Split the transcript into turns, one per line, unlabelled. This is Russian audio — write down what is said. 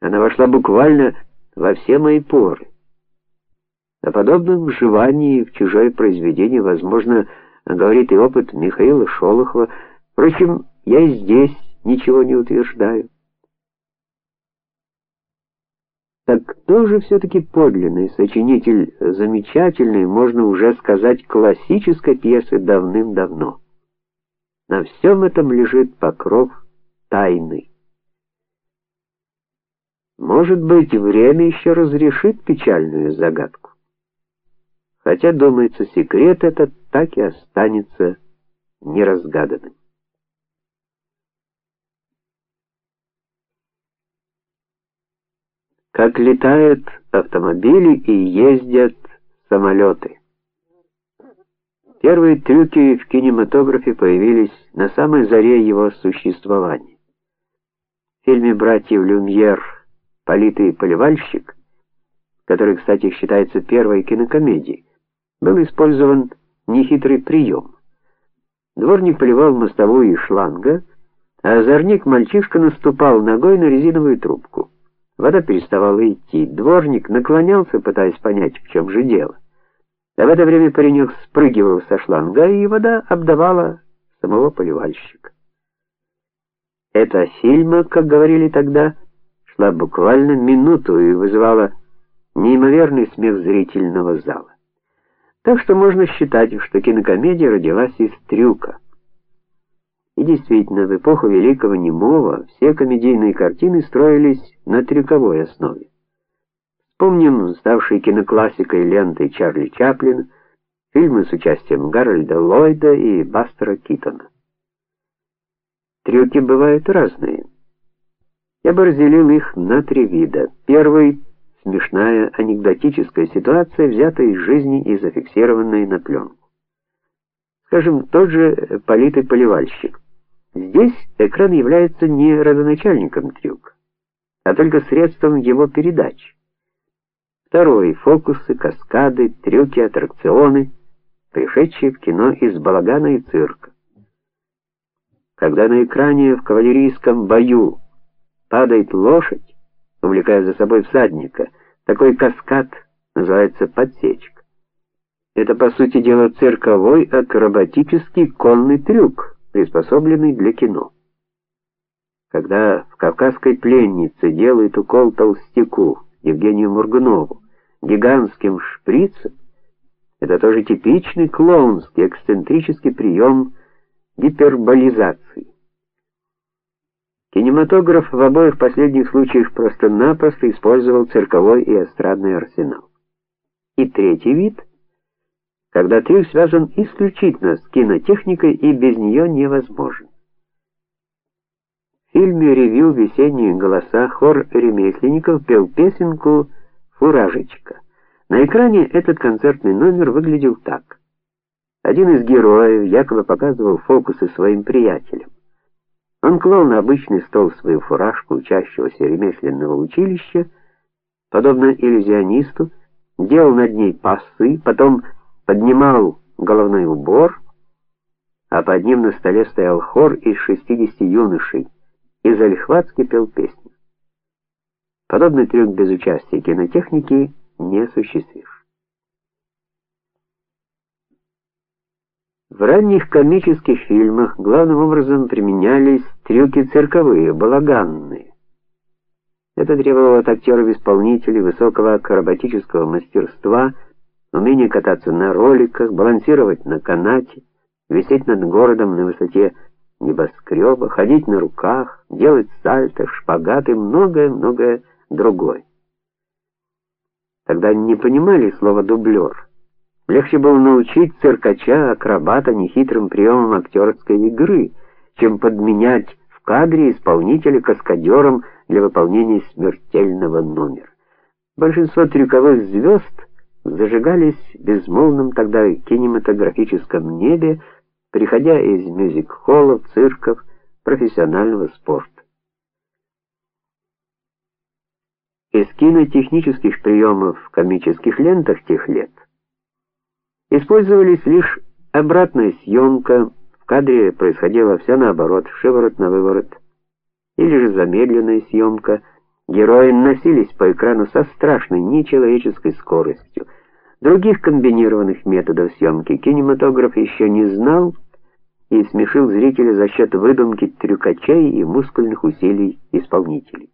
Она вошла буквально во все мои поры. О подобном вживании в чужое произведение, возможно, говорит и опыт Михаила Шолохова. Впрочем, я и здесь ничего не утверждаю. Так кто же все таки подлинный сочинитель замечательной, можно уже сказать, классической пьесы давным-давно? На всем этом лежит покров тайны. Может быть, время еще разрешит печальную загадку. Хотя, думается, секрет этот так и останется неразгаданным. Как летают автомобили и ездят самолеты. Первые трюки в кинематографе появились на самой заре его существования. В фильме братьев Люмьер Политый поливальщик, который, кстати, считается первой кинокомедией, был использован нехитрый прием. Дворник поливал мостовую из шланга, а озорник мальчишка наступал ногой на резиновую трубку. Вода переставала идти. Дворник наклонялся, пытаясь понять, в чем же дело. А в это время паренек спрыгивал со шланга, и вода обдавала самого поливальщика. Это фильма, как говорили тогда, шла буквально минуту и вызывала неимоверный смех зрительного зала. Так что можно считать, что кинокомедия родилась из трюка. И действительно, в эпоху великого немого все комедийные картины строились на трюковой основе. Вспомним ставшие киноклассикой ленты Чарли Чаплин, фильмы с участием Гарольда Ллойда и Бастера Китона. Трюки бывают разные. Я бы разделил их на три вида. Первый смешная анекдотическая ситуация, взятая из жизни и зафиксированная на пленку. Скажем, тот же политый поливальщик. Здесь экран является не родоначальником трюка, а только средством его передачи. Второй фокусы, каскады, трюки, аттракционы, пришедшие в кино из балагана и цирка. Когда на экране в кавалерийском бою падает лошадь, увлекая за собой всадника. Такой каскад называется подсечка. Это по сути дела цирковой акробатический конный трюк, приспособленный для кино. Когда в Кавказской пленнице делают укол толстяку Евгению Мургунову гигантским шприцем, это тоже типичный клоунский эксцентрический прием гиперболизации. Кинематограф в обоих последних случаях просто-напросто использовал цирковой и эстрадный арсенал. И третий вид, когда трюк связан исключительно с кинотехникой и без нее невозможен. В фильме Ревью Весенние голоса хор ремесленников пел песенку Фуражечка. На экране этот концертный номер выглядел так: один из героев якобы показывал фокусы своим приятелям. Он клал на обычный стол свою фуражку учащегося ремесленного училища, подобно иллюзионисту, делал над ней пасы, потом поднимал головной убор, а под ним на столе стоял хор из 60 юношей и залихватски пел песни. Подобный трюк без участия кинотехники не осуществишь. В ранних комических фильмах главным образом применялись трюки цирковые, балаганные. Это требовало от актеров-исполнителей высокого акробатического мастерства, умения кататься на роликах, балансировать на канате, висеть над городом на высоте небоскреба, ходить на руках, делать сальто, шпагат и многое-многое другое. Тогда не понимали слова дублер. Легче было научить циркача, акробата нехитрым приемам актерской игры, чем подменять в кадре исполнителя каскадером для выполнения смертельного номера. Большинство трюковых звезд зажигались в безмолвном тогда кинематографическом небе, приходя из мюзик-холлов, цирков, профессионального спорта. Из кинотехнических приемов в комических лентах тех лет Использовались лишь обратная съемка, в кадре происходило все наоборот, шиворот на выворот, или же замедленная съемка, Герои носились по экрану со страшной нечеловеческой скоростью. Других комбинированных методов съемки кинематограф еще не знал и смешил зрителя за счет выдумки трюкачей и мускульных усилий исполнителей.